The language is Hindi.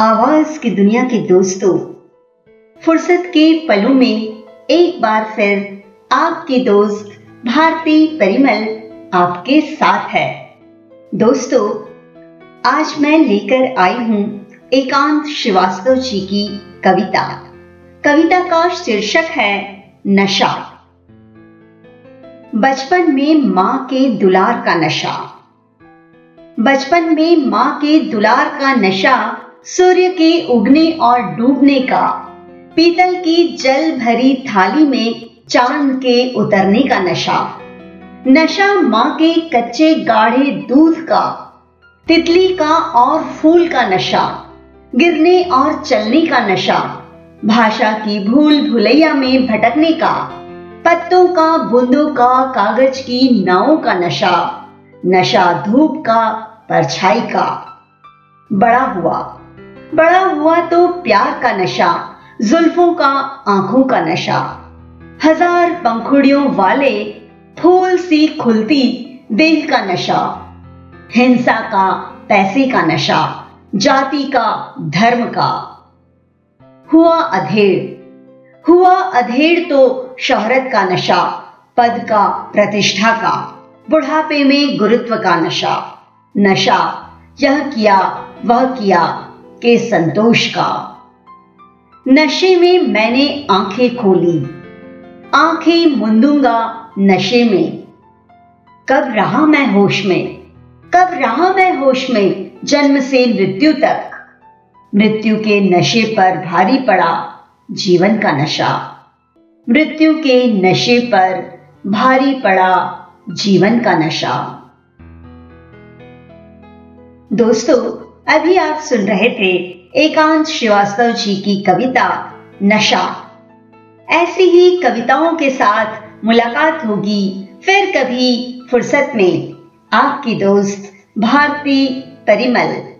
आवाज़ की दुनिया के दोस्तों, फुर्सत के पलों में एक बार फिर आपके दोस्त भारती परिमल आपके साथ है। दोस्तों, आज मैं लेकर आई हूँ एकांत श्रीवास्तव जी की कविता। कविता का शीर्षक है नशा। बचपन में माँ के दुलार का नशा। बचपन में माँ के दुलार का नशा सूर्य के उगने और डूबने का, पीतल की जल भरी थाली में चाँद के उतरने का नशा। नशा माँ के कच्चे गाढ़े दूध का, तितली का और फूल का नशा, गिरने और चलने का नशा, भाषा की भूल भुलैया में भटकने का, पत्तों का, बूंदों का, कागज़ की नावों का नशा नशा धूप का, परछाई का। बड़ा हुआ। बड़ा हुआ तो प्यार का नशा, जुल्फों का, आँखों का नशा। हज़ार पंखुड़ियों वाले फूल सी खुलती दिल का नशा। हिंसा का, पैसे का नशा, जाति का, धर्म का। हुआ अधेड़। हुआ अधेड़ तो शोहरत का नशा, पद का, प्रतिष्ठा का, बुढ़ापे में गुरुत्व का नशा। नशा, यह किया, वह किया के संतोष का। नशे में मैंने आँखें खोली। आँखें मुंदूँगा नशे में। कब रहा मैं होश में? कब रहा मैं होश में जन्म से मृत्यु तक? मृत्यु के नशे पर भारी पड़ा जीवन का नशा। मृत्यु के नशे पर भारी पड़ा जीवन का नशा। दोस्तों अभी आप सुन रहे थे एकांत श्रीवास्तव जी की कविता, नशा। ऐसी ही कविताओं के साथ मुलाकात होगी फिर कभी फुर्सत में। आपकी दोस्त, भारती परिमल।